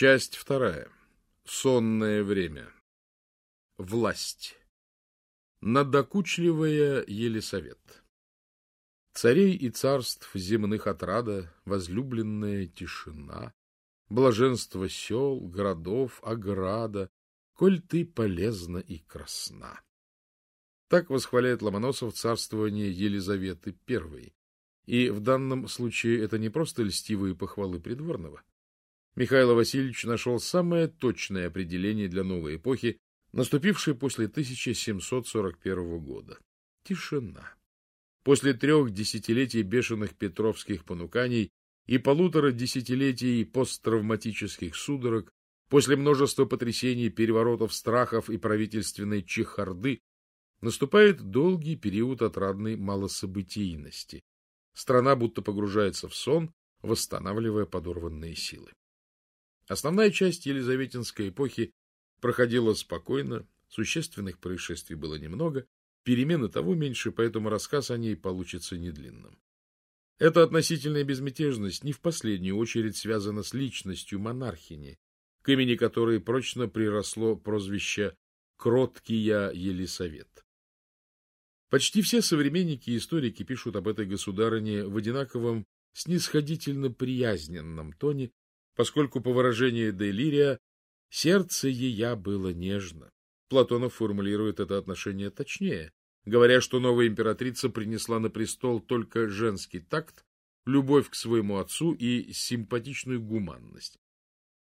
Часть вторая. Сонное время. Власть. Надокучливая Елисавет. Царей и царств земных отрада, возлюбленная тишина, блаженство сел, городов, ограда, коль ты полезна и красна. Так восхваляет Ломоносов царствование Елизаветы I. И в данном случае это не просто льстивые похвалы придворного. Михаил Васильевич нашел самое точное определение для новой эпохи, наступившей после 1741 года. Тишина. После трех десятилетий бешеных петровских понуканий и полутора десятилетий посттравматических судорог, после множества потрясений, переворотов, страхов и правительственной чехарды, наступает долгий период отрадной малособытийности. Страна будто погружается в сон, восстанавливая подорванные силы. Основная часть Елизаветинской эпохи проходила спокойно, существенных происшествий было немного, перемены того меньше, поэтому рассказ о ней получится недлинным. Эта относительная безмятежность не в последнюю очередь связана с личностью монархини, к имени которой прочно приросло прозвище «Кроткия Елисавет». Почти все современники и историки пишут об этой государыне в одинаковом снисходительно приязненном тоне, поскольку, по выражению Делирия, сердце ея было нежно. Платонов формулирует это отношение точнее, говоря, что новая императрица принесла на престол только женский такт, любовь к своему отцу и симпатичную гуманность.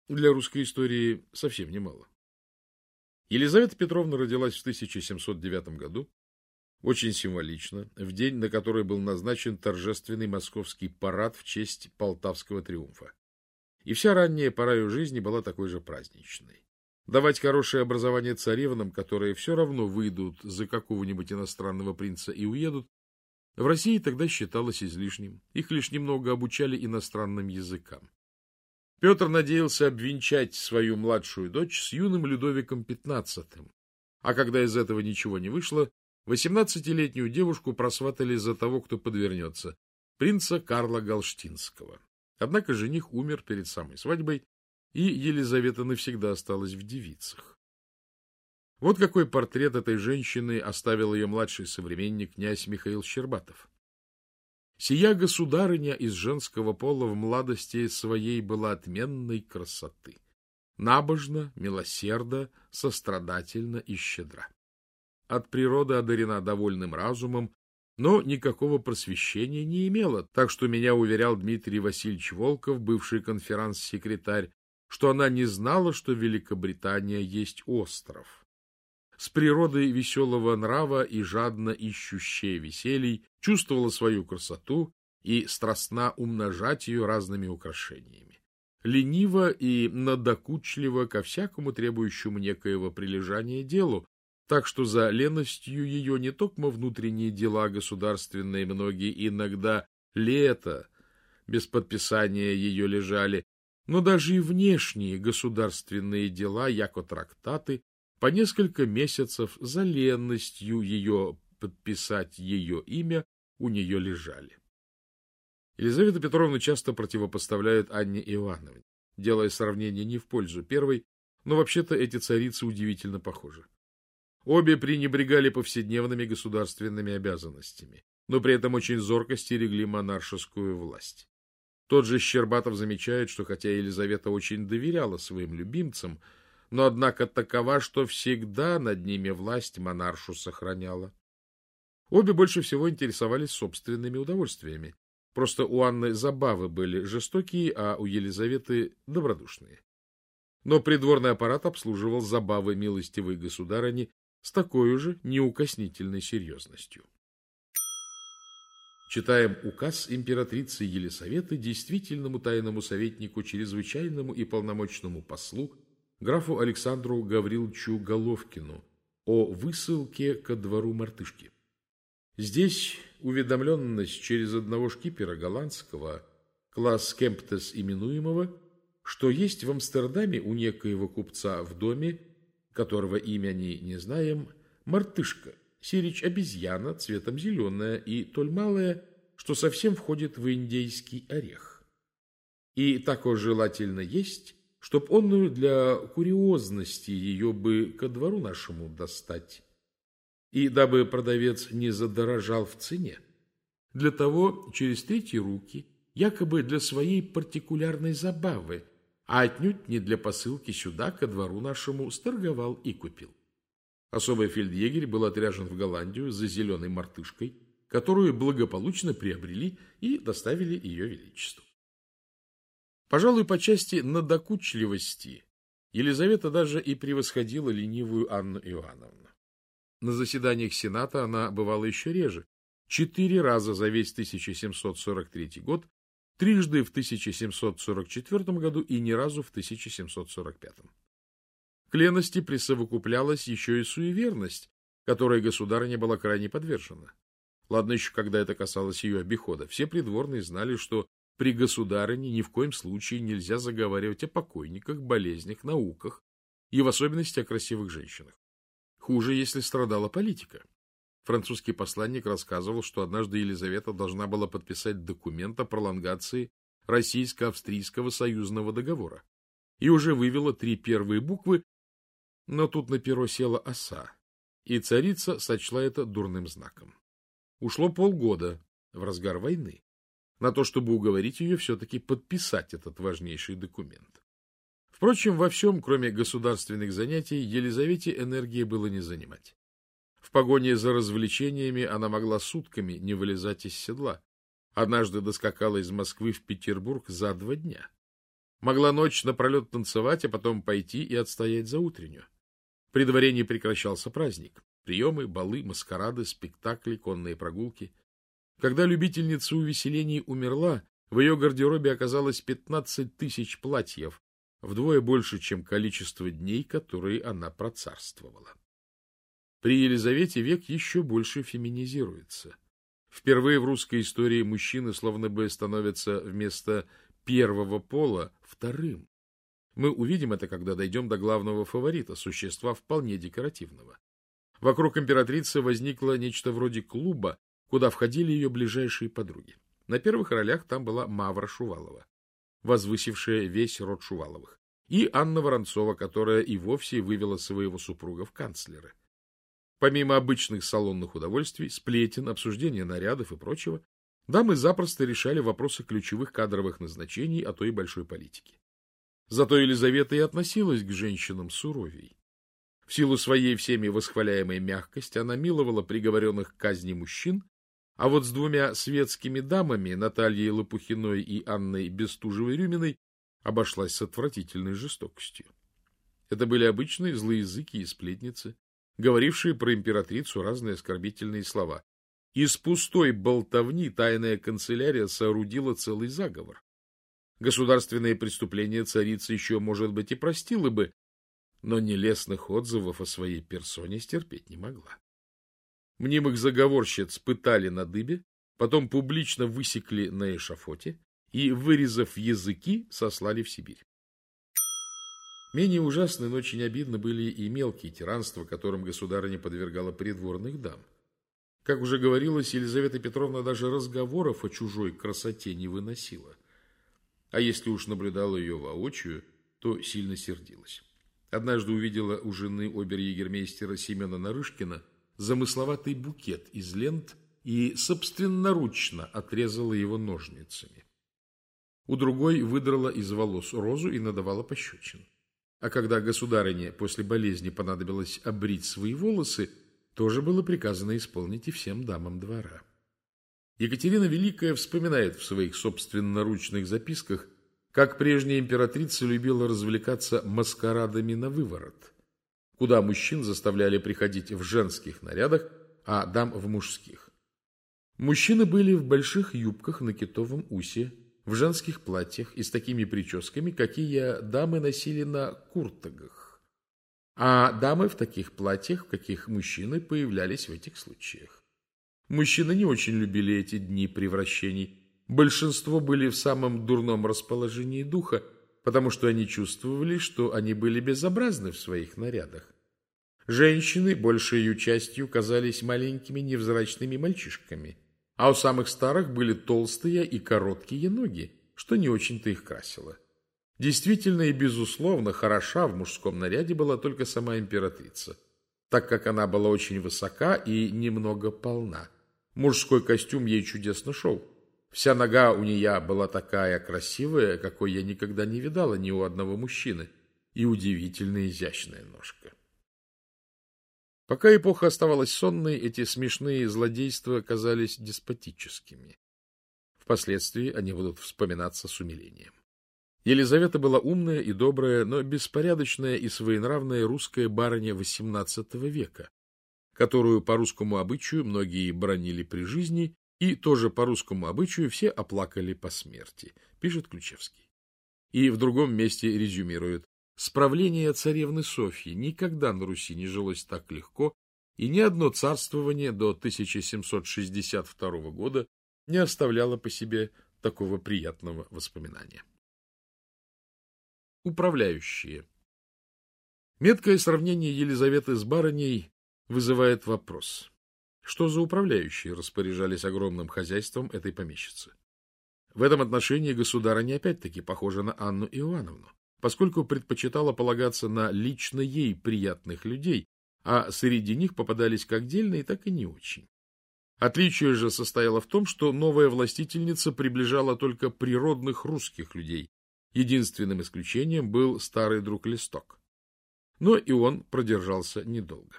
Для русской истории совсем немало. Елизавета Петровна родилась в 1709 году, очень символично, в день, на который был назначен торжественный московский парад в честь Полтавского триумфа. И вся ранняя пора ее жизни была такой же праздничной. Давать хорошее образование царевнам, которые все равно выйдут за какого-нибудь иностранного принца и уедут, в России тогда считалось излишним. Их лишь немного обучали иностранным языкам. Петр надеялся обвенчать свою младшую дочь с юным Людовиком XV, а когда из этого ничего не вышло, восемнадцатилетнюю девушку просватали за того, кто подвернется, принца Карла Галштинского. Однако жених умер перед самой свадьбой, и Елизавета навсегда осталась в девицах. Вот какой портрет этой женщины оставил ее младший современник князь Михаил Щербатов. Сия государыня из женского пола в младости своей была отменной красоты. Набожна, милосерда, сострадательна и щедра. От природы одарена довольным разумом, но никакого просвещения не имела, так что меня уверял Дмитрий Васильевич Волков, бывший конференц-секретарь, что она не знала, что Великобритания есть остров. С природой веселого нрава и жадно ищущая веселий чувствовала свою красоту и страстно умножать ее разными украшениями. Лениво и надокучливо ко всякому требующему некоего прилежания делу, так что за леностью ее не только внутренние дела государственные многие иногда лето без подписания ее лежали, но даже и внешние государственные дела, яко трактаты, по несколько месяцев за ленностью ее подписать ее имя у нее лежали. Елизавета Петровна часто противопоставляет Анне Ивановне, делая сравнение не в пользу первой, но вообще-то эти царицы удивительно похожи. Обе пренебрегали повседневными государственными обязанностями, но при этом очень зорко стерегли монаршескую власть. Тот же Щербатов замечает, что хотя Елизавета очень доверяла своим любимцам, но однако такова, что всегда над ними власть монаршу сохраняла. Обе больше всего интересовались собственными удовольствиями. Просто у Анны забавы были жестокие, а у Елизаветы добродушные. Но придворный аппарат обслуживал забавы милостивой государыни с такой же неукоснительной серьезностью. Читаем указ императрицы Елисаветы действительному тайному советнику, чрезвычайному и полномочному послу, графу Александру Гавриловичу Головкину о высылке ко двору мартышки. Здесь уведомленность через одного шкипера голландского, класс Кемптес именуемого, что есть в Амстердаме у некоего купца в доме которого имя не знаем, мартышка, сирич обезьяна, цветом зеленая и толь малая, что совсем входит в индейский орех. И тако желательно есть, чтоб онную для курьезности ее бы ко двору нашему достать, и дабы продавец не задорожал в цене. Для того через третьи руки, якобы для своей партикулярной забавы, а отнюдь не для посылки сюда, ко двору нашему, сторговал и купил. Особый фельдъегерь был отряжен в Голландию за зеленой мартышкой, которую благополучно приобрели и доставили ее величеству. Пожалуй, по части надокучливости Елизавета даже и превосходила ленивую Анну Иоанновну. На заседаниях Сената она бывала еще реже, четыре раза за весь 1743 год, трижды в 1744 году и ни разу в 1745. К лености присовокуплялась еще и суеверность, которой государыня была крайне подвержена. Ладно еще, когда это касалось ее обихода. Все придворные знали, что при государыне ни в коем случае нельзя заговаривать о покойниках, болезнях, науках и в особенности о красивых женщинах. Хуже, если страдала политика. Французский посланник рассказывал, что однажды Елизавета должна была подписать документ о пролонгации российско-австрийского союзного договора и уже вывела три первые буквы, но тут на перо села оса, и царица сочла это дурным знаком. Ушло полгода в разгар войны на то, чтобы уговорить ее все-таки подписать этот важнейший документ. Впрочем, во всем, кроме государственных занятий, Елизавете энергии было не занимать. В погоне за развлечениями она могла сутками не вылезать из седла. Однажды доскакала из Москвы в Петербург за два дня. Могла ночь напролет танцевать, а потом пойти и отстоять за утреннюю. При дворе не прекращался праздник. Приемы, балы, маскарады, спектакли, конные прогулки. Когда любительница увеселений умерла, в ее гардеробе оказалось 15 тысяч платьев, вдвое больше, чем количество дней, которые она процарствовала. При Елизавете век еще больше феминизируется. Впервые в русской истории мужчины словно бы становятся вместо первого пола вторым. Мы увидим это, когда дойдем до главного фаворита, существа вполне декоративного. Вокруг императрицы возникло нечто вроде клуба, куда входили ее ближайшие подруги. На первых ролях там была Мавра Шувалова, возвысившая весь род Шуваловых, и Анна Воронцова, которая и вовсе вывела своего супруга в канцлеры. Помимо обычных салонных удовольствий, сплетен, обсуждения нарядов и прочего, дамы запросто решали вопросы ключевых кадровых назначений, а то и большой политики. Зато Елизавета и относилась к женщинам суровей. В силу своей всеми восхваляемой мягкости она миловала приговоренных к казни мужчин, а вот с двумя светскими дамами, Натальей Лопухиной и Анной Бестужевой-Рюминой, обошлась с отвратительной жестокостью. Это были обычные злоязыки и сплетницы, говорившие про императрицу разные оскорбительные слова. Из пустой болтовни тайная канцелярия соорудила целый заговор. Государственные преступления царица еще, может быть, и простила бы, но нелестных отзывов о своей персоне стерпеть не могла. Мнимых заговорщиц пытали на дыбе, потом публично высекли на эшафоте и, вырезав языки, сослали в Сибирь. Менее ужасны, но очень обидно были и мелкие тиранства, которым государыня подвергала придворных дам. Как уже говорилось, Елизавета Петровна даже разговоров о чужой красоте не выносила а если уж наблюдала ее воочию, то сильно сердилась. Однажды увидела у жены обер-егермейстера Семена Нарышкина замысловатый букет из лент и собственноручно отрезала его ножницами. У другой выдрала из волос розу и надавала пощечин. А когда государыне после болезни понадобилось обрить свои волосы, тоже было приказано исполнить и всем дамам двора. Екатерина Великая вспоминает в своих собственноручных записках, как прежняя императрица любила развлекаться маскарадами на выворот, куда мужчин заставляли приходить в женских нарядах, а дам в мужских. Мужчины были в больших юбках на китовом усе, в женских платьях и с такими прическами, какие дамы носили на куртагах, а дамы в таких платьях, в каких мужчины появлялись в этих случаях. Мужчины не очень любили эти дни превращений. Большинство были в самом дурном расположении духа, потому что они чувствовали, что они были безобразны в своих нарядах. Женщины, большей частью, казались маленькими невзрачными мальчишками, а у самых старых были толстые и короткие ноги, что не очень-то их красило. Действительно и безусловно хороша в мужском наряде была только сама императрица, так как она была очень высока и немного полна. Мужской костюм ей чудесно шел. Вся нога у нее была такая красивая, какой я никогда не видала ни у одного мужчины, и удивительно изящная ножка. Пока эпоха оставалась сонной, эти смешные злодейства казались деспотическими. Впоследствии они будут вспоминаться с умилением. Елизавета была умная и добрая, но беспорядочная и своенравная русская барыня XVIII века, которую по русскому обычаю многие бронили при жизни и тоже по русскому обычаю все оплакали по смерти, пишет Ключевский. И в другом месте резюмирует. Справление царевны Софьи никогда на Руси не жилось так легко, и ни одно царствование до 1762 года не оставляло по себе такого приятного воспоминания. Управляющие. Меткое сравнение Елизаветы с барыней вызывает вопрос. Что за управляющие распоряжались огромным хозяйством этой помещицы? В этом отношении государыня опять-таки похожа на Анну Иоанновну, поскольку предпочитала полагаться на лично ей приятных людей, а среди них попадались как дельные, так и не очень. Отличие же состояло в том, что новая властительница приближала только природных русских людей, Единственным исключением был старый друг Листок. Но и он продержался недолго.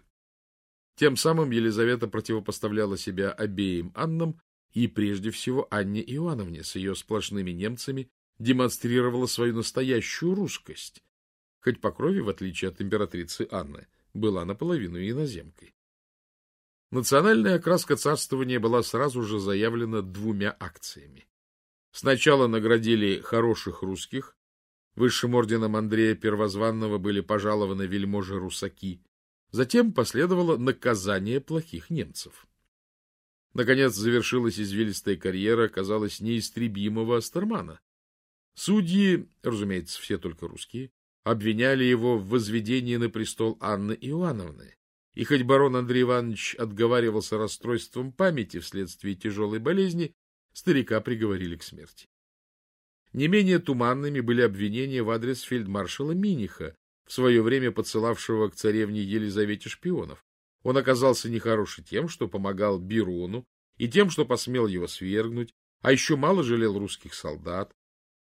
Тем самым Елизавета противопоставляла себя обеим Аннам и прежде всего Анне Иоанновне с ее сплошными немцами демонстрировала свою настоящую русскость, хоть по крови, в отличие от императрицы Анны, была наполовину иноземкой. Национальная окраска царствования была сразу же заявлена двумя акциями. Сначала наградили хороших русских, высшим орденом Андрея Первозванного были пожалованы вельможи-русаки, затем последовало наказание плохих немцев. Наконец завершилась извилистая карьера, казалось, неистребимого Астермана. Судьи, разумеется, все только русские, обвиняли его в возведении на престол Анны Иоанновны. И хоть барон Андрей Иванович отговаривался расстройством памяти вследствие тяжелой болезни, старика приговорили к смерти. Не менее туманными были обвинения в адрес фельдмаршала Миниха, в свое время подсылавшего к царевне Елизавете шпионов. Он оказался нехороший тем, что помогал Бирону, и тем, что посмел его свергнуть, а еще мало жалел русских солдат.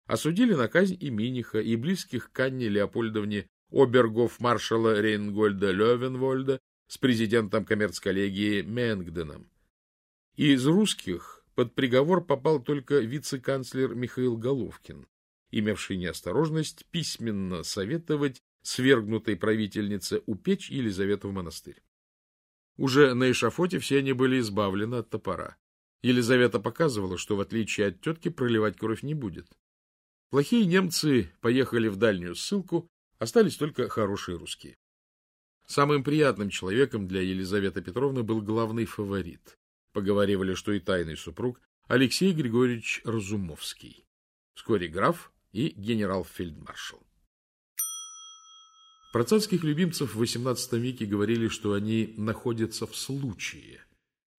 Осудили на казнь и Миниха, и близких к Анне Леопольдовне обергов маршала Рейнгольда Левенвольда с президентом коммерцколлегии Менгденом. Из русских под приговор попал только вице-канцлер Михаил Головкин, имевший неосторожность письменно советовать свергнутой правительнице упечь Елизавету в монастырь. Уже на эшафоте все они были избавлены от топора. Елизавета показывала, что в отличие от тетки проливать кровь не будет. Плохие немцы поехали в дальнюю ссылку, остались только хорошие русские. Самым приятным человеком для Елизаветы Петровны был главный фаворит Поговаривали, что и тайный супруг Алексей Григорьевич Разумовский. Вскоре граф и генерал-фельдмаршал. Про царских любимцев в XVIII веке говорили, что они находятся в случае.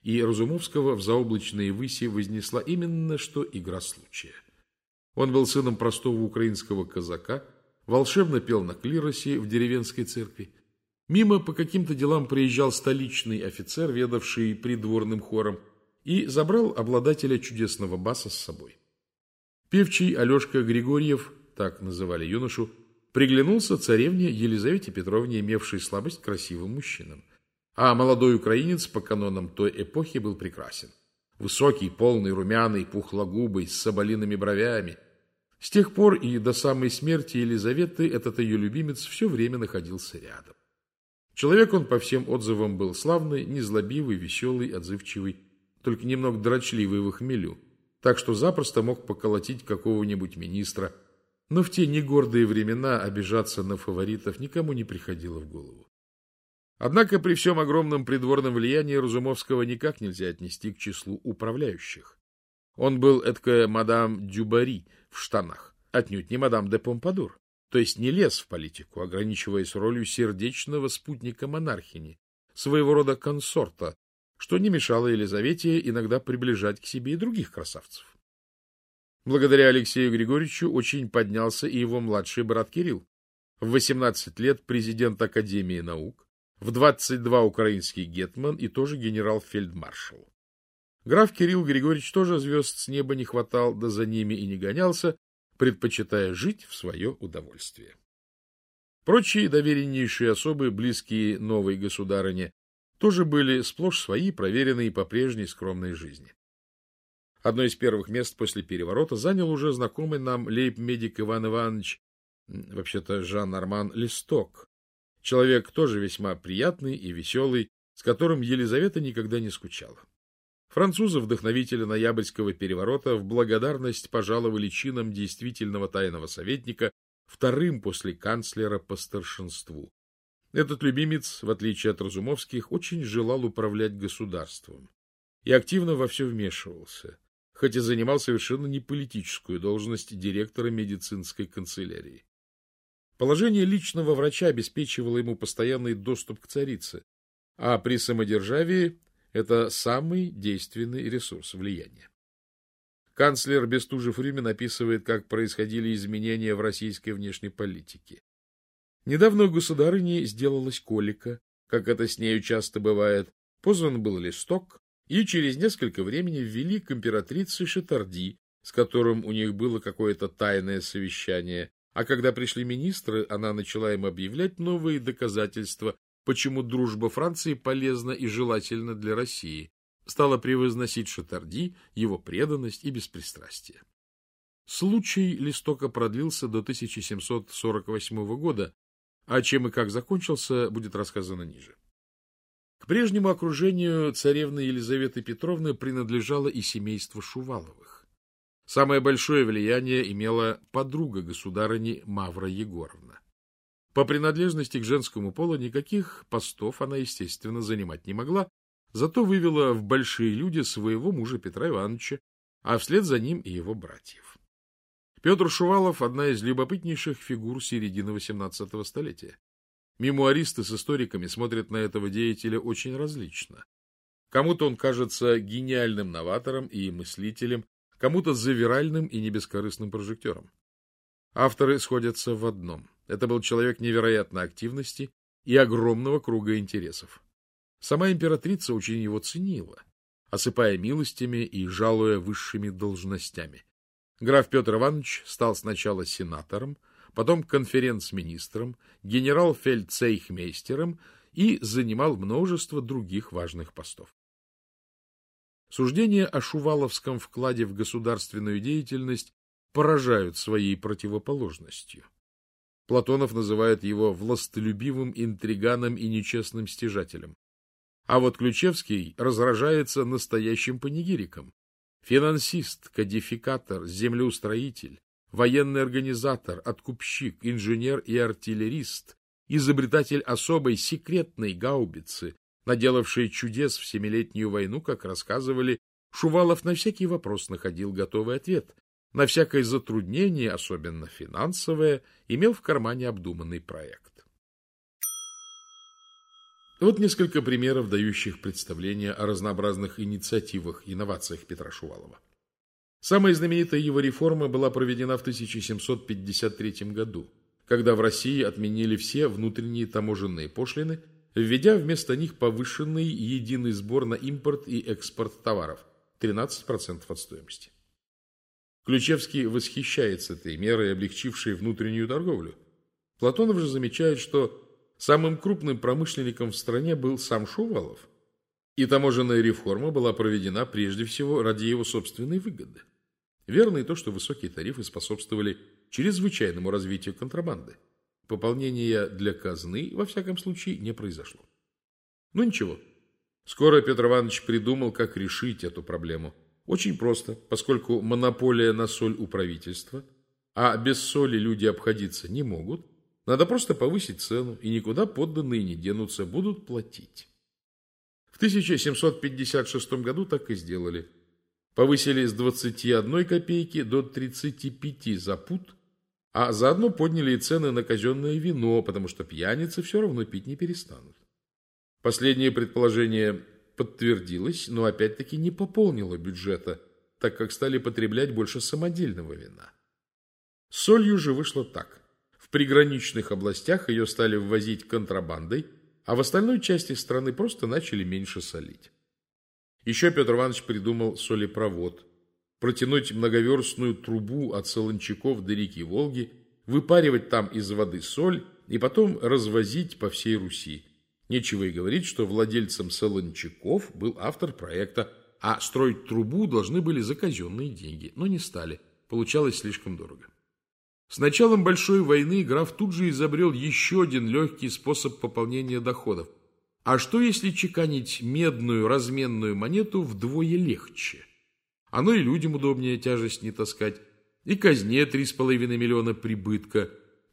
И Разумовского в заоблачные выси вознесла именно что игра случая. Он был сыном простого украинского казака, волшебно пел на клиросе в деревенской церкви, Мимо по каким-то делам приезжал столичный офицер, ведавший придворным хором, и забрал обладателя чудесного баса с собой. Певчий Алешка Григорьев, так называли юношу, приглянулся царевне Елизавете Петровне, имевшей слабость к красивым мужчинам. А молодой украинец по канонам той эпохи был прекрасен. Высокий, полный, румяный, пухлогубый, с соболиными бровями. С тех пор и до самой смерти Елизаветы этот ее любимец все время находился рядом. Человек он по всем отзывам был славный, незлобивый, веселый, отзывчивый, только немного дрочливый в хмелю, так что запросто мог поколотить какого-нибудь министра. Но в те негордые времена обижаться на фаворитов никому не приходило в голову. Однако при всем огромном придворном влиянии Разумовского никак нельзя отнести к числу управляющих. Он был эткая мадам Дюбари в штанах, отнюдь не мадам де Помпадур то есть не лез в политику, ограничиваясь ролью сердечного спутника монархини, своего рода консорта, что не мешало Елизавете иногда приближать к себе и других красавцев. Благодаря Алексею Григорьевичу очень поднялся и его младший брат Кирилл. В 18 лет президент Академии наук, в 22 украинский гетман и тоже генерал-фельдмаршал. Граф Кирилл Григорьевич тоже звезд с неба не хватал, да за ними и не гонялся, предпочитая жить в свое удовольствие. Прочие довереннейшие особы, близкие новой государыне, тоже были сплошь свои, проверенные по прежней скромной жизни. Одно из первых мест после переворота занял уже знакомый нам лейб-медик Иван Иванович, вообще-то Жан-Арман Листок, человек тоже весьма приятный и веселый, с которым Елизавета никогда не скучала. Французы, вдохновители ноябрьского переворота, в благодарность пожаловали чином действительного тайного советника вторым после канцлера по старшинству. Этот любимец, в отличие от Разумовских, очень желал управлять государством и активно во все вмешивался хоть и занимал совершенно не политическую должность директора медицинской канцелярии. Положение личного врача обеспечивало ему постоянный доступ к царице, а при самодержавии это самый действенный ресурс влияния. Канцлер Бестужев-Рюмин описывает, как происходили изменения в российской внешней политике. Недавно у государыни сделалась колика, как это с нею часто бывает, позван был листок, и через несколько времени ввели к императрице Шатарди, с которым у них было какое-то тайное совещание, а когда пришли министры, она начала им объявлять новые доказательства, почему дружба Франции полезна и желательна для России, стала превозносить Шатарди, его преданность и беспристрастие. Случай листока продлился до 1748 года, а чем и как закончился, будет рассказано ниже. К прежнему окружению царевны Елизаветы Петровны принадлежало и семейство Шуваловых. Самое большое влияние имела подруга государыни Мавра Егоровна. По принадлежности к женскому полу никаких постов она, естественно, занимать не могла, зато вывела в большие люди своего мужа Петра Ивановича, а вслед за ним и его братьев. Петр Шувалов – одна из любопытнейших фигур середины XVIII столетия. Мемуаристы с историками смотрят на этого деятеля очень различно. Кому-то он кажется гениальным новатором и мыслителем, кому-то завиральным и небескорыстным прожектором. Авторы сходятся в одном. Это был человек невероятной активности и огромного круга интересов. Сама императрица очень его ценила, осыпая милостями и жалуя высшими должностями. Граф Петр Иванович стал сначала сенатором, потом конференц-министром, генерал-фельдцейхмейстером и занимал множество других важных постов. Суждения о Шуваловском вкладе в государственную деятельность поражают своей противоположностью. Платонов называет его властолюбивым интриганом и нечестным стяжателем. А вот Ключевский разражается настоящим панигириком. Финансист, кодификатор, землеустроитель, военный организатор, откупщик, инженер и артиллерист, изобретатель особой секретной гаубицы, наделавшей чудес в Семилетнюю войну, как рассказывали, Шувалов на всякий вопрос находил готовый ответ, на всякое затруднение, особенно финансовое, имел в кармане обдуманный проект. Вот несколько примеров, дающих представление о разнообразных инициативах инновациях Петра Шувалова. Самая знаменитая его реформа была проведена в 1753 году, когда в России отменили все внутренние таможенные пошлины, введя вместо них повышенный единый сбор на импорт и экспорт товаров – 13% от стоимости. Ключевский восхищается этой мерой, облегчившей внутреннюю торговлю. Платонов же замечает, что самым крупным промышленником в стране был сам Шувалов – и таможенная реформа была проведена прежде всего ради его собственной выгоды. Верно и то, что высокие тарифы способствовали чрезвычайному развитию контрабанды. Пополнения для казны, во всяком случае, не произошло. Ну ничего. Скоро Петр Иванович придумал, как решить эту проблему. Очень просто, поскольку монополия на соль у правительства, а без соли люди обходиться не могут, надо просто повысить цену, и никуда подданные не денутся, будут платить. В 1756 году так и сделали. Повысили с 21 копейки до 35 за пуд, а заодно подняли и цены на казенное вино, потому что пьяницы все равно пить не перестанут. Последнее предположение подтвердилось, но опять-таки не пополнило бюджета, так как стали потреблять больше самодельного вина. С солью же вышло так. В приграничных областях ее стали ввозить контрабандой, а в остальной части страны просто начали меньше солить. Еще Петр Иванович придумал солепровод. Протянуть многоверстную трубу от Солончаков до реки Волги, выпаривать там из воды соль и потом развозить по всей Руси. Нечего и говорить, что владельцем Солончаков был автор проекта, а строить трубу должны были за казенные деньги, но не стали. Получалось слишком дорого. С началом Большой войны граф тут же изобрел еще один легкий способ пополнения доходов. А что, если чеканить медную разменную монету вдвое легче? Оно и людям удобнее тяжесть не таскать, и казне 3,5 миллиона прибытка,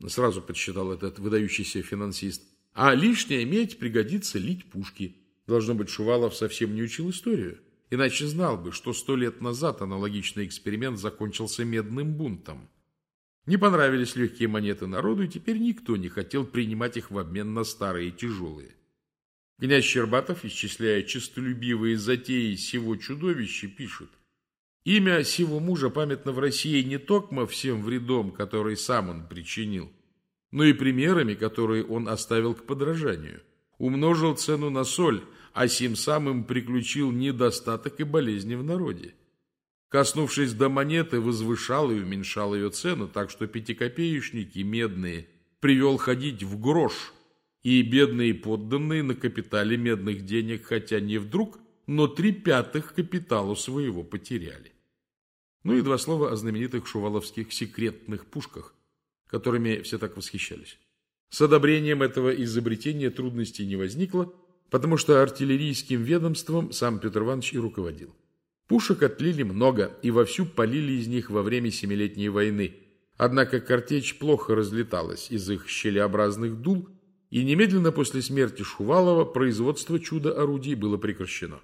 сразу подсчитал этот выдающийся финансист, а лишняя медь пригодится лить пушки. Должно быть, Шувалов совсем не учил историю, иначе знал бы, что сто лет назад аналогичный эксперимент закончился медным бунтом. Не понравились легкие монеты народу, и теперь никто не хотел принимать их в обмен на старые тяжелые. Князь Щербатов, исчисляя честолюбивые затеи сего чудовища, пишет «Имя сего мужа памятно в России не токмо всем вредом, который сам он причинил, но и примерами, которые он оставил к подражанию. Умножил цену на соль, а сим самым приключил недостаток и болезни в народе. Коснувшись до монеты, возвышал и уменьшал ее цену, так что пятикопеечники медные привел ходить в грош, и бедные подданные на капитале медных денег, хотя не вдруг, но три пятых капиталу своего потеряли. Ну и два слова о знаменитых шуваловских секретных пушках, которыми все так восхищались. С одобрением этого изобретения трудностей не возникло, потому что артиллерийским ведомством сам Петр Иванович и руководил. Пушек отлили много и вовсю полили из них во время Семилетней войны. Однако картечь плохо разлеталась из их щелеобразных дул, и немедленно после смерти Шувалова производство чудо-орудий было прекращено.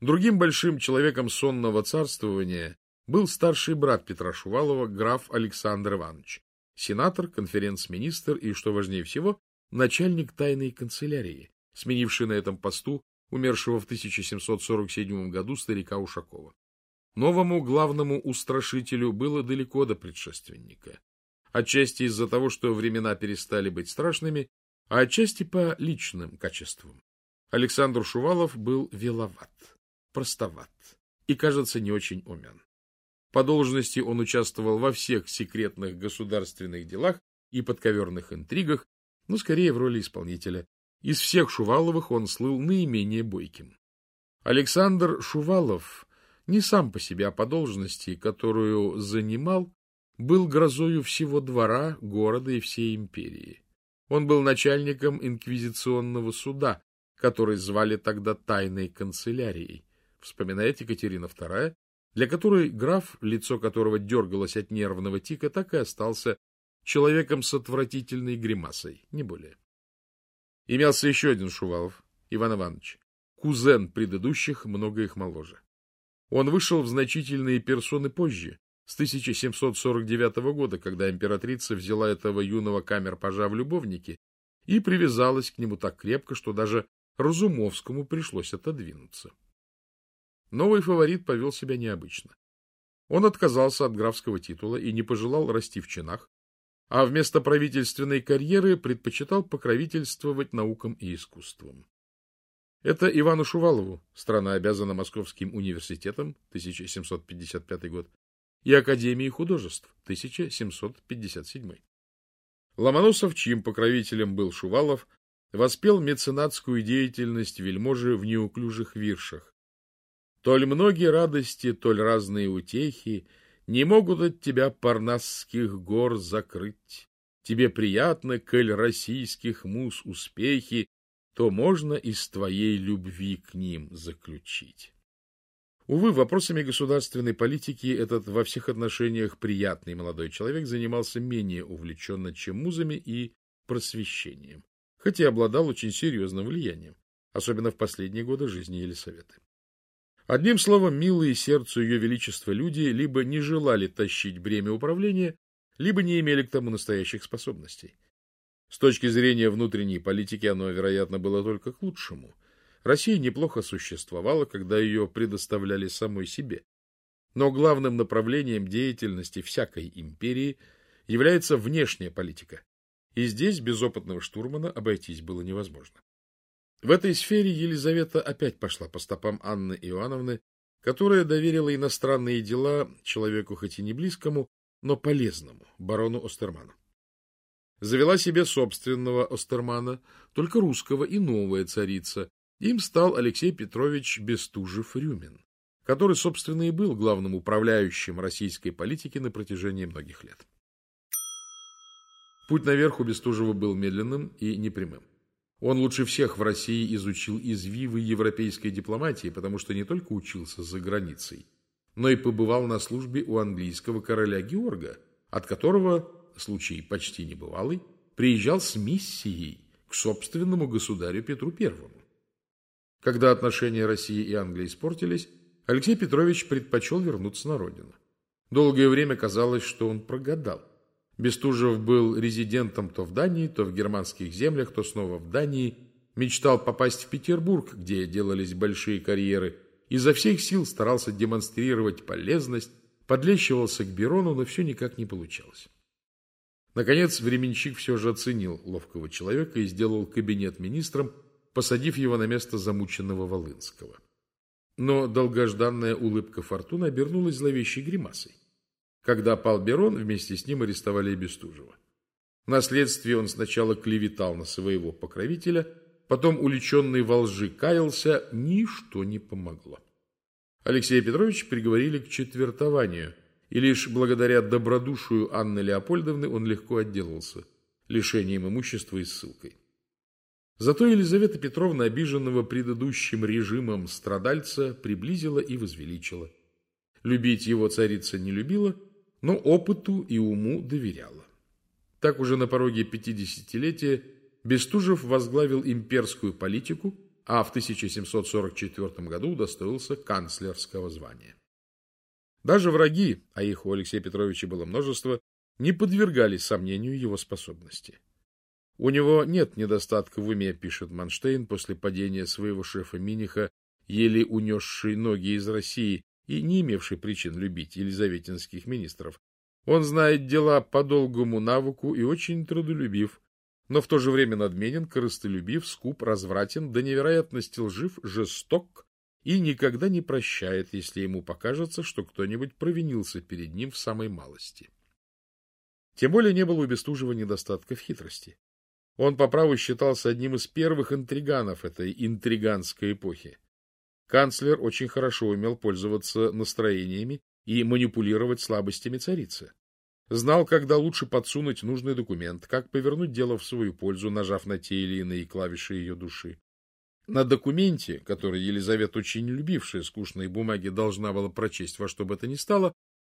Другим большим человеком сонного царствования был старший брат Петра Шувалова, граф Александр Иванович, сенатор, конференц-министр и, что важнее всего, начальник тайной канцелярии, сменивший на этом посту умершего в 1747 году старика Ушакова. Новому главному устрашителю было далеко до предшественника. Отчасти из-за того, что времена перестали быть страшными, а отчасти по личным качествам. Александр Шувалов был веловат, простоват и, кажется, не очень умен. По должности он участвовал во всех секретных государственных делах и подковерных интригах, но скорее в роли исполнителя, из всех Шуваловых он слыл наименее бойким. Александр Шувалов не сам по себе, а по должности, которую занимал, был грозою всего двора, города и всей империи. Он был начальником инквизиционного суда, который звали тогда тайной канцелярией. Вспоминает Екатерина II, для которой граф, лицо которого дергалось от нервного тика, так и остался человеком с отвратительной гримасой, не более. Имелся еще один Шувалов, Иван Иванович, кузен предыдущих, много их моложе. Он вышел в значительные персоны позже, с 1749 года, когда императрица взяла этого юного камер-пажа в любовники и привязалась к нему так крепко, что даже Разумовскому пришлось отодвинуться. Новый фаворит повел себя необычно. Он отказался от графского титула и не пожелал расти в чинах, а вместо правительственной карьеры предпочитал покровительствовать наукам и искусствам. Это Ивану Шувалову страна обязана Московским университетом 1755 год и Академией художеств 1757. Ломоносов, чьим покровителем был Шувалов, воспел меценатскую деятельность вельможи в неуклюжих виршах. «Толь многие радости, толь разные утехи, не могут от тебя парнасских гор закрыть. Тебе приятно, коль российских мус успехи, то можно из твоей любви к ним заключить. Увы, вопросами государственной политики этот во всех отношениях приятный молодой человек занимался менее увлеченно, чем музами и просвещением, хотя и обладал очень серьезным влиянием, особенно в последние годы жизни Елисаветы. Одним словом, милые сердцу ее величества люди либо не желали тащить бремя управления, либо не имели к тому настоящих способностей. С точки зрения внутренней политики оно, вероятно, было только к лучшему. Россия неплохо существовала, когда ее предоставляли самой себе. Но главным направлением деятельности всякой империи является внешняя политика, и здесь без опытного штурмана обойтись было невозможно. В этой сфере Елизавета опять пошла по стопам Анны Иоанновны, которая доверила иностранные дела человеку хоть и не близкому, но полезному, барону Остерману. Завела себе собственного Остермана, только русского и новая царица. Им стал Алексей Петрович Бестужев-Рюмин, который, собственно, и был главным управляющим российской политики на протяжении многих лет. Путь наверх у Бестужева был медленным и непрямым. Он лучше всех в России изучил извивы европейской дипломатии, потому что не только учился за границей, но и побывал на службе у английского короля Георга, от которого, случай почти небывалый, приезжал с миссией к собственному государю Петру I. Когда отношения России и Англии испортились, Алексей Петрович предпочел вернуться на родину. Долгое время казалось, что он прогадал. Бестужев был резидентом то в Дании, то в германских землях, то снова в Дании, мечтал попасть в Петербург, где делались большие карьеры, изо всех сил старался демонстрировать полезность, подлещивался к Берону, но все никак не получалось. Наконец, временщик все же оценил ловкого человека и сделал кабинет министром, посадив его на место замученного Волынского. Но долгожданная улыбка фортуны обернулась зловещей гримасой. Когда пал Берон, вместе с ним арестовали и Бестужева. На следствии он сначала клеветал на своего покровителя, потом, уличенный во лжи, каялся, ничто не помогло. Алексея Петровича приговорили к четвертованию, и лишь благодаря добродушию Анны Леопольдовны он легко отделался лишением имущества и ссылкой. Зато Елизавета Петровна, обиженного предыдущим режимом страдальца, приблизила и возвеличила. Любить его царица не любила, но опыту и уму доверяла. Так уже на пороге пятидесятилетия Бестужев возглавил имперскую политику, а в 1744 году удостоился канцлерского звания. Даже враги, а их у Алексея Петровича было множество, не подвергались сомнению его способности. У него нет недостатка в уме, пишет Манштейн после падения своего шефа Миниха, еле унесший ноги из России и не имевший причин любить елизаветинских министров. Он знает дела по долгому навыку и очень трудолюбив, но в то же время надменен, корыстолюбив, скуп, развратен, до невероятности лжив, жесток и никогда не прощает, если ему покажется, что кто-нибудь провинился перед ним в самой малости. Тем более не было у Бестужева недостатка в хитрости. Он по праву считался одним из первых интриганов этой интриганской эпохи. Канцлер очень хорошо умел пользоваться настроениями и манипулировать слабостями царицы. Знал, когда лучше подсунуть нужный документ, как повернуть дело в свою пользу, нажав на те или иные клавиши ее души. На документе, который Елизавета, очень любившая скучные бумаги, должна была прочесть во что бы то ни стало,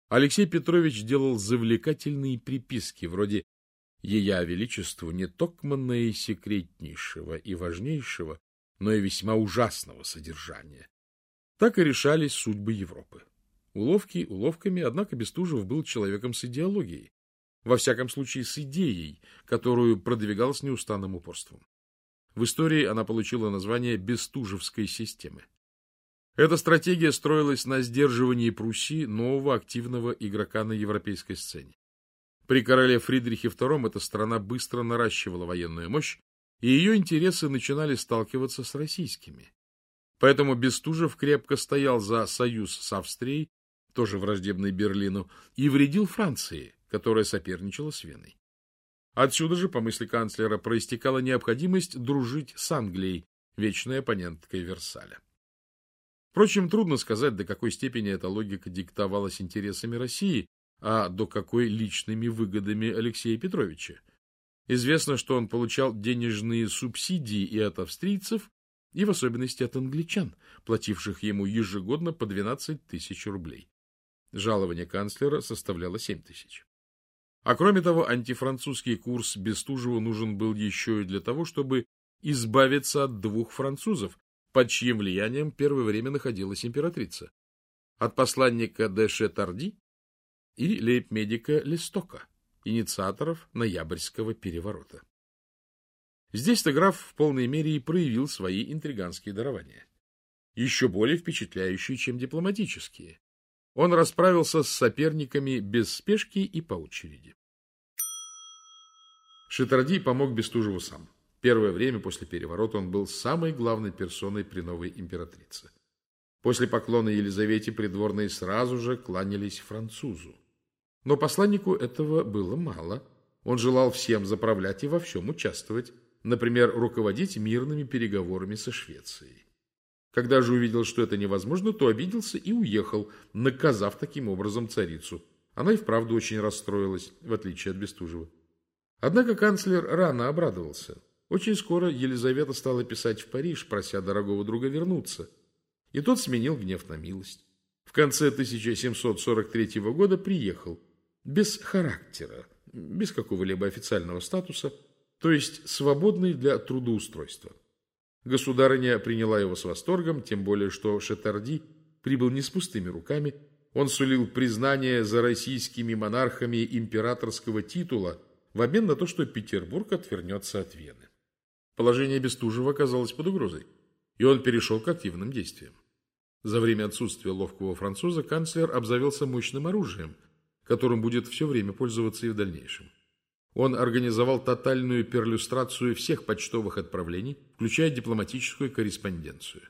Алексей Петрович делал завлекательные приписки, вроде «Ея Величеству не токмо наисекретнейшего и важнейшего, но и весьма ужасного содержания. Так и решались судьбы Европы. Уловки уловками, однако Бестужев был человеком с идеологией, во всяком случае с идеей, которую продвигал с неустанным упорством. В истории она получила название Бестужевской системы. Эта стратегия строилась на сдерживании Пруссии нового активного игрока на европейской сцене. При короле Фридрихе II эта страна быстро наращивала военную мощь, и ее интересы начинали сталкиваться с российскими. Поэтому Бестужев крепко стоял за союз с Австрией, тоже враждебной Берлину, и вредил Франции, которая соперничала с Веной. Отсюда же, по мысли канцлера, проистекала необходимость дружить с Англией, вечной оппоненткой Версаля. Впрочем, трудно сказать, до какой степени эта логика диктовалась интересами России, а до какой личными выгодами Алексея Петровича. Известно, что он получал денежные субсидии и от австрийцев, и в особенности от англичан, плативших ему ежегодно по 12 тысяч рублей. Жалование канцлера составляло 7 тысяч. А кроме того, антифранцузский курс Бестужеву нужен был еще и для того, чтобы избавиться от двух французов, под чьим влиянием первое время находилась императрица. От посланника де Шетарди и лейб-медика Листока инициаторов ноябрьского переворота. Здесь-то граф в полной мере и проявил свои интриганские дарования. Еще более впечатляющие, чем дипломатические. он расправился с соперниками без спешки и по очереди. Шитарди помог Бестужеву сам. Первое время после переворота он был самой главной персоной при новой императрице. После поклона Елизавете придворные сразу же кланялись французу. Но посланнику этого было мало. Он желал всем заправлять и во всем участвовать, например, руководить мирными переговорами со Швецией. Когда же увидел, что это невозможно, то обиделся и уехал, наказав таким образом царицу. Она и вправду очень расстроилась, в отличие от Бестужева. Однако канцлер рано обрадовался. Очень скоро Елизавета стала писать в Париж, прося дорогого друга вернуться. И тот сменил гнев на милость. В конце 1743 года приехал, без характера, без какого-либо официального статуса, то есть свободный для трудоустройства. Государыня приняла его с восторгом, тем более что Шетарди прибыл не с пустыми руками. Он сулил признание за российскими монархами императорского титула в обмен на то, что Петербург отвернется от Вены. Положение Бестужева оказалось под угрозой, и он перешел к активным действиям. За время отсутствия ловкого француза канцлер обзавелся мощным оружием, которым будет все время пользоваться и в дальнейшем. Он организовал тотальную перлюстрацию всех почтовых отправлений, включая дипломатическую корреспонденцию.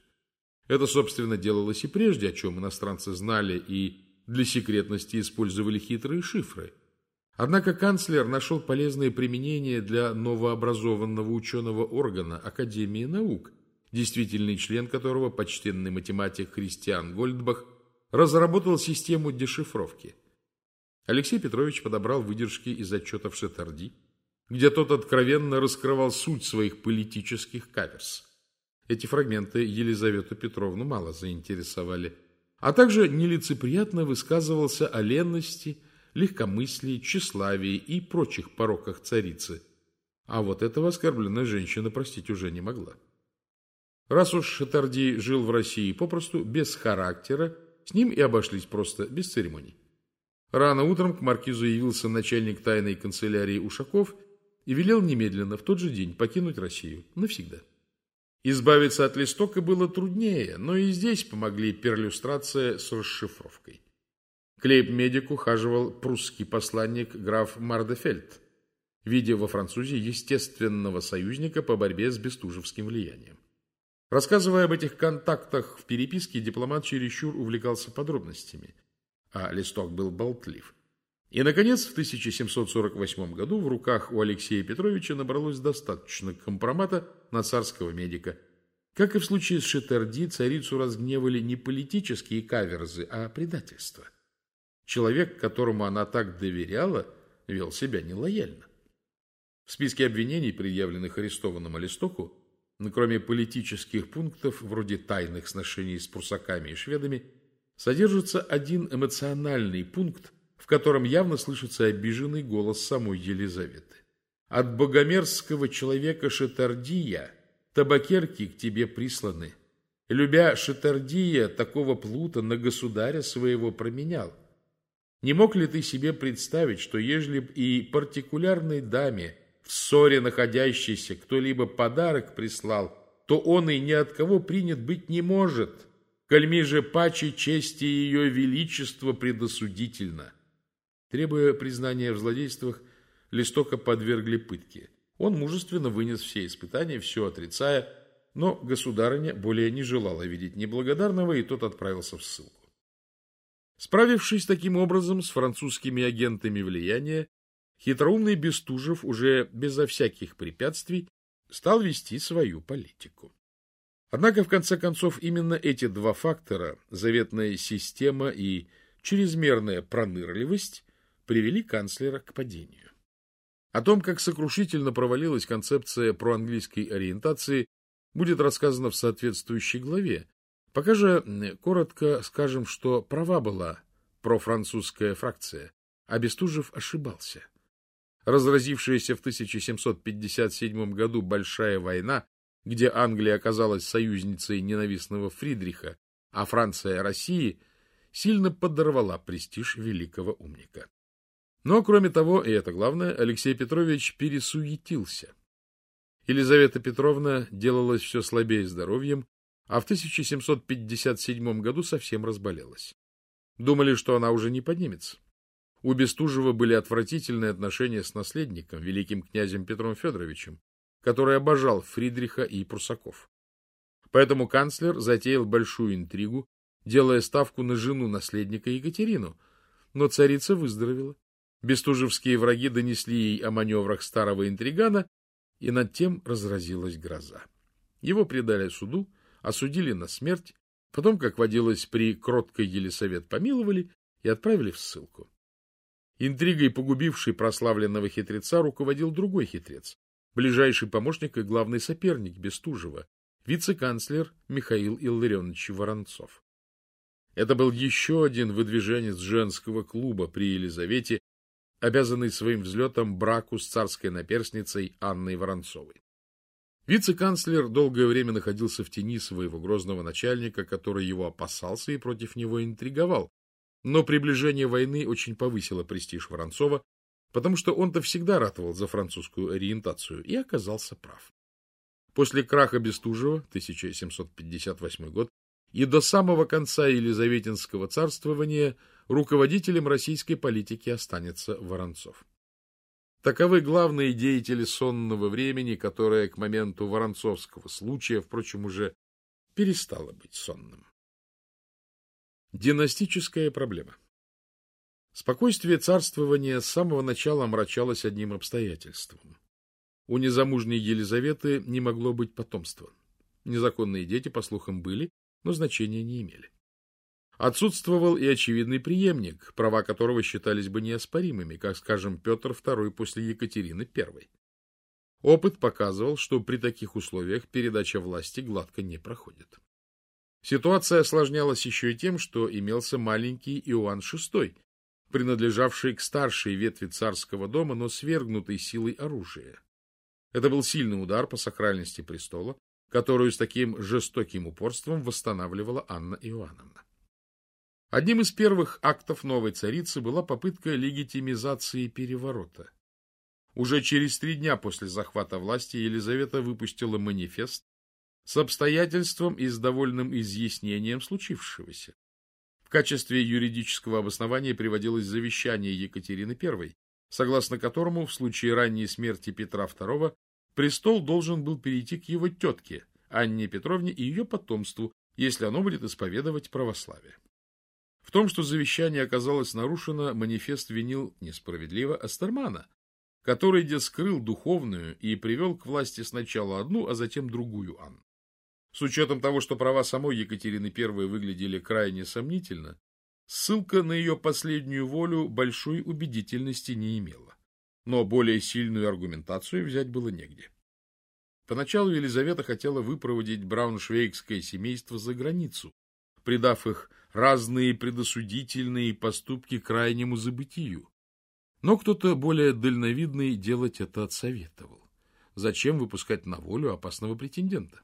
Это, собственно, делалось и прежде, о чем иностранцы знали и для секретности использовали хитрые шифры. Однако канцлер нашел полезное применение для новообразованного ученого органа Академии наук, действительный член которого, почтенный математик Христиан Гольдбах, разработал систему дешифровки – Алексей Петрович подобрал выдержки из отчетов Шетарди, где тот откровенно раскрывал суть своих политических каверс. Эти фрагменты Елизавету Петровну мало заинтересовали, а также нелицеприятно высказывался о ленности, легкомыслии, тщеславии и прочих пороках царицы. А вот этого оскорбленная женщина простить уже не могла. Раз уж Шатарди жил в России попросту без характера, с ним и обошлись просто без церемоний. Рано утром к маркизу явился начальник тайной канцелярии Ушаков и велел немедленно в тот же день покинуть Россию навсегда. Избавиться от листока было труднее, но и здесь помогли перлюстрация с расшифровкой. К лейб-медику хаживал прусский посланник граф Мардефельд, видя во французе естественного союзника по борьбе с бестужевским влиянием. Рассказывая об этих контактах в переписке, дипломат чересчур увлекался подробностями – а листок был болтлив. И, наконец, в 1748 году в руках у Алексея Петровича набралось достаточно компромата на царского медика. Как и в случае с Шетарди, царицу разгневали не политические каверзы, а предательство. Человек, которому она так доверяла, вел себя нелояльно. В списке обвинений, предъявленных арестованному Листоку, кроме политических пунктов, вроде тайных сношений с прусаками и шведами, содержится один эмоциональный пункт, в котором явно слышится обиженный голос самой Елизаветы. От богомерзкого человека Шатардия табакерки к тебе присланы. Любя Шатардия, такого плута на государя своего променял. Не мог ли ты себе представить, что ежели б и партикулярной даме, в ссоре находящейся, кто-либо подарок прислал, то он и ни от кого принят быть не может?» Кальми же паче чести ее величества предосудительно. Требуя признания в злодействах, Листока подвергли пытке. Он мужественно вынес все испытания, все отрицая, но государыня более не желала видеть неблагодарного, и тот отправился в ссылку. Справившись таким образом с французскими агентами влияния, хитроумный Бестужев уже безо всяких препятствий стал вести свою политику. Однако, в конце концов, именно эти два фактора, заветная система и чрезмерная пронырливость, привели канцлера к падению. О том, как сокрушительно провалилась концепция проанглийской ориентации, будет рассказано в соответствующей главе. Пока же коротко скажем, что права была профранцузская фракция, а Бестужев ошибался. Разразившаяся в 1757 году Большая война где Англия оказалась союзницей ненавистного Фридриха, а Франция России, сильно подорвала престиж великого умника. Но, кроме того, и это главное, Алексей Петрович пересуетился. Елизавета Петровна делалась все слабее здоровьем, а в 1757 году совсем разболелась. Думали, что она уже не поднимется. У Бестужева были отвратительные отношения с наследником, великим князем Петром Федоровичем, который обожал Фридриха и Прусаков. Поэтому канцлер затеял большую интригу, делая ставку на жену наследника Екатерину, но царица выздоровела. Бестужевские враги донесли ей о маневрах старого интригана, и над тем разразилась гроза. Его предали суду, осудили на смерть, потом, как водилось при кроткой Елисавет, помиловали и отправили в ссылку. Интригой, погубившей прославленного хитреца, руководил другой хитрец, ближайший помощник и главный соперник Бестужева, вице-канцлер Михаил Илларионович Воронцов. Это был еще один выдвиженец женского клуба при Елизавете, обязанный своим взлетом браку с царской наперсницей Анной Воронцовой. Вице-канцлер долгое время находился в тени своего грозного начальника, который его опасался и против него интриговал, но приближение войны очень повысило престиж Воронцова, потому что он-то всегда ратовал за французскую ориентацию и оказался прав. После краха Бестужева, 1758 год, и до самого конца Елизаветинского царствования руководителем российской политики останется Воронцов. Таковы главные деятели сонного времени, которое к моменту Воронцовского случая, впрочем, уже перестало быть сонным. Династическая проблема Спокойствие царствования с самого начала омрачалось одним обстоятельством. У незамужней Елизаветы не могло быть потомства. Незаконные дети, по слухам, были, но значения не имели. Отсутствовал и очевидный преемник, права которого считались бы неоспоримыми, как, скажем, Петр II после Екатерины I. Опыт показывал, что при таких условиях передача власти гладко не проходит. Ситуация осложнялась еще и тем, что имелся маленький Иоанн VI, принадлежавший к старшей ветви царского дома, но свергнутый силой оружия. Это был сильный удар по сакральности престола, которую с таким жестоким упорством восстанавливала Анна Иоанновна. Одним из первых актов новой царицы была попытка легитимизации переворота. Уже через три дня после захвата власти Елизавета выпустила манифест с обстоятельством и с довольным изъяснением случившегося. Качестве юридического обоснования приводилось завещание Екатерины I, согласно которому в случае ранней смерти Петра II престол должен был перейти к его тетке, Анне Петровне и ее потомству, если оно будет исповедовать православие. В том, что завещание оказалось нарушено, манифест винил несправедливо Астермана, который де скрыл духовную и привел к власти сначала одну, а затем другую Анну. С учетом того, что права самой Екатерины I выглядели крайне сомнительно, ссылка на ее последнюю волю большой убедительности не имела но более сильную аргументацию взять было негде. Поначалу Елизавета хотела выпроводить брауншвейгское семейство за границу, придав их разные предосудительные поступки крайнему забытию. Но кто-то более дальновидный делать это отсоветовал. Зачем выпускать на волю опасного претендента?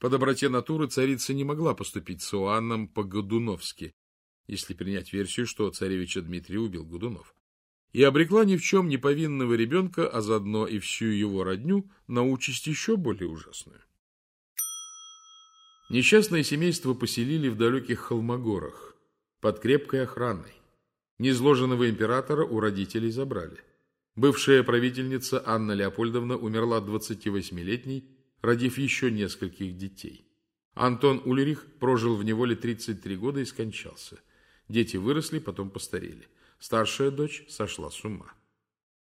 По доброте натуры царица не могла поступить с Иоанном по-годуновски, если принять версию, что царевича Дмитрия убил Годунов и обрекла ни в чем не повинного ребенка, а заодно и всю его родню, на участь еще более ужасную. Несчастное семейство поселили в далеких Холмогорах, под крепкой охраной. Незложенного императора у родителей забрали. Бывшая правительница Анна Леопольдовна умерла 28-летней, родив еще нескольких детей. Антон Ульрих прожил в неволе 33 года и скончался. Дети выросли, потом постарели. Старшая дочь сошла с ума.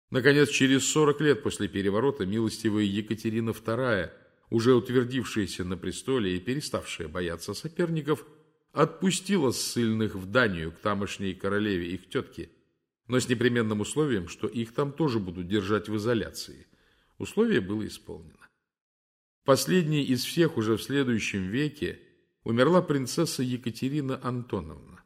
Наконец, через 40 лет после переворота милостивая Екатерина II, уже утвердившаяся на престоле и переставшая бояться соперников, отпустила ссыльных в Данию к тамошней королеве их тетке, но с непременным условием, что их там тоже будут держать в изоляции. Условие было исполнено. Последней из всех уже в следующем веке умерла принцесса Екатерина Антоновна.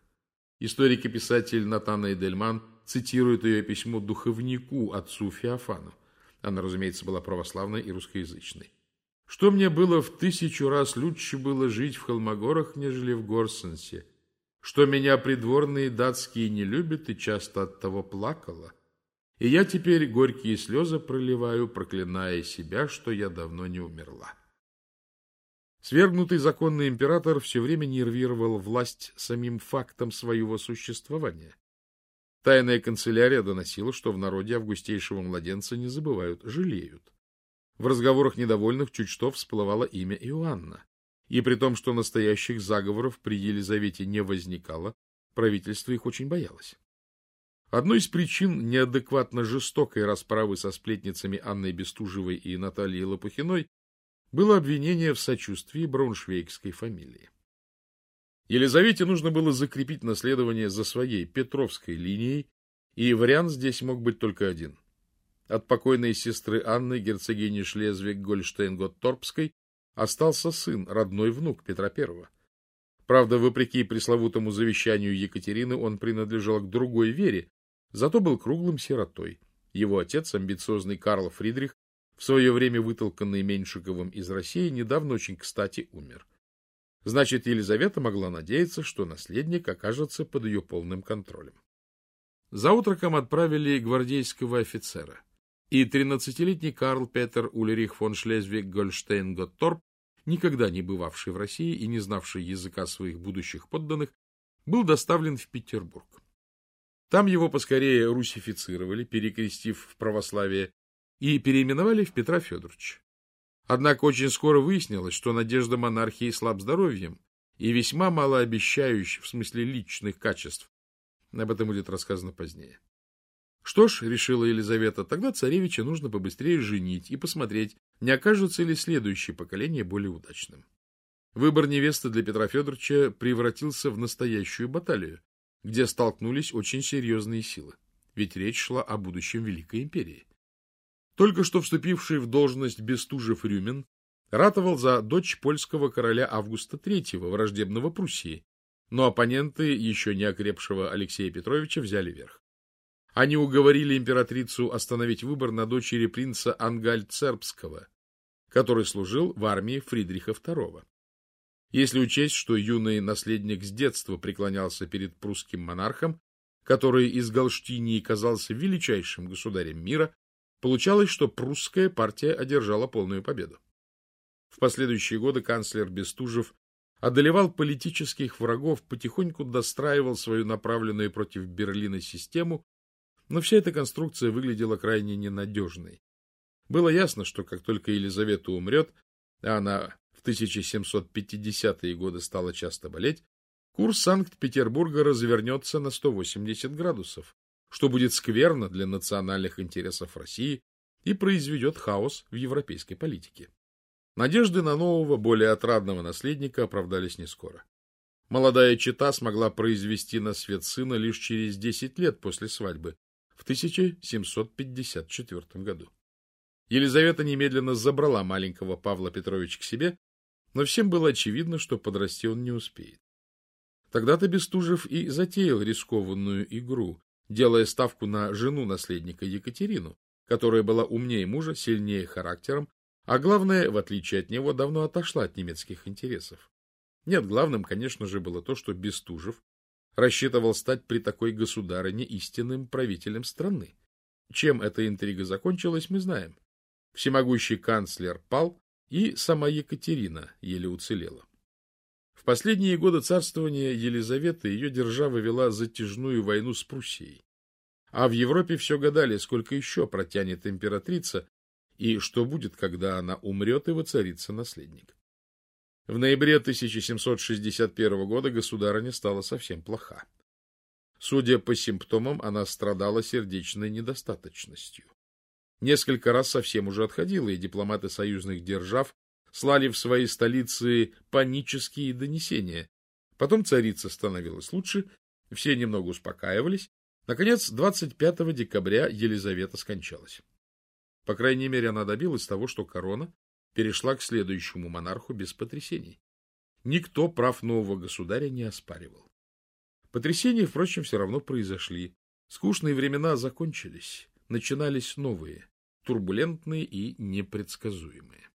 Историк и писатель Натана Эдельман цитирует ее письмо духовнику, отцу Феофану. Она, разумеется, была православной и русскоязычной. «Что мне было в тысячу раз лучше было жить в Холмогорах, нежели в Горсенсе? Что меня придворные датские не любят и часто от того плакала? И я теперь горькие слезы проливаю, проклиная себя, что я давно не умерла». Свергнутый законный император все время нервировал власть самим фактом своего существования. Тайная канцелярия доносила, что в народе августейшего младенца не забывают, жалеют. В разговорах недовольных чуть что всплывало имя Иоанна. И при том, что настоящих заговоров при Елизавете не возникало, правительство их очень боялось. Одной из причин неадекватно жестокой расправы со сплетницами Анной Бестужевой и Натальей Лопухиной было обвинение в сочувствии брауншвейгской фамилии. Елизавете нужно было закрепить наследование за своей Петровской линией, и вариант здесь мог быть только один. От покойной сестры Анны, герцогини Шлезвиг-Гольштейн-Готторпской, остался сын, родной внук Петра I. Правда, вопреки пресловутому завещанию Екатерины, он принадлежал к другой вере, зато был круглым сиротой. Его отец, амбициозный Карл Фридрих, в свое время вытолканный Меньшиковым из России, недавно очень кстати умер. Значит, Елизавета могла надеяться, что наследник окажется под ее полным контролем. За утраком отправили гвардейского офицера, и тринадцатилетний Карл Петер Ульрих фон Шлезвиг-Гольштейн-Готторп, никогда не бывавший в России и не знавший языка своих будущих подданных, был доставлен в Петербург. Там его поскорее русифицировали, перекрестив в православие, и переименовали в Петра Федоровича. Однако очень скоро выяснилось, что надежда монархии слаб здоровьем и весьма малообещающий в смысле личных качеств. Об этом будет рассказано позднее. Что ж, решила Елизавета, тогда царевича нужно побыстрее женить и посмотреть, не окажется ли следующее поколение более удачным. Выбор невесты для Петра Федоровича превратился в настоящую баталию, где столкнулись очень серьезные силы, ведь речь шла о будущем Великой империи. Только что вступивший в должность Бестужев Рюмин ратовал за дочь польского короля Августа III, враждебного Пруссии, но оппоненты еще не окрепшего Алексея Петровича взяли верх. Они уговорили императрицу остановить выбор на дочери принца Ангальцербского, который служил в армии Фридриха II. Если учесть, что юный наследник с детства преклонялся перед прусским монархом, который из Галштинии казался величайшим государем мира, Получалось, что прусская партия одержала полную победу. В последующие годы канцлер Бестужев одолевал политических врагов, потихоньку достраивал свою направленную против Берлина систему, но вся эта конструкция выглядела крайне ненадежной. Было ясно, что как только Елизавета умрет, а она в 1750-е годы стала часто болеть, курс Санкт-Петербурга развернется на 180 градусов, что будет скверно для национальных интересов России и произведет хаос в европейской политике. Надежды на нового, более отрадного наследника оправдались не скоро. Молодая чета смогла произвести на свет сына лишь через 10 лет после свадьбы, в 1754 году. Елизавета немедленно забрала маленького Павла Петровича к себе, но всем было очевидно, что подрасти он не успеет. Тогда-то Бестужев и затеял рискованную игру, делая ставку на жену наследника Екатерину, которая была умнее мужа, сильнее характером, а главное, в отличие от него, давно отошла от немецких интересов. Нет, главным, конечно же, было то, что Бестужев рассчитывал стать при такой государыне истинным правителем страны. Чем эта интрига закончилась, мы знаем. Всемогущий канцлер пал, и сама Екатерина еле уцелела. В последние годы царствования Елизаветы ее держава вела затяжную войну с Пруссией. А в Европе все гадали, сколько еще протянет императрица и что будет, когда она умрет и воцарится наследник. В ноябре 1761 года государыня стала совсем плоха. Судя по симптомам, она страдала сердечной недостаточностью. Несколько раз совсем уже отходила, и дипломаты союзных держав слали в свои столицы панические донесения. Потом царица становилась лучше, все немного успокаивались. Наконец, 25 декабря Елизавета скончалась. По крайней мере, она добилась того, что корона перешла к следующему монарху без потрясений. Никто прав нового государя не оспаривал. Потрясения, впрочем, все равно произошли. Скучные времена закончились, начинались новые, турбулентные и непредсказуемые.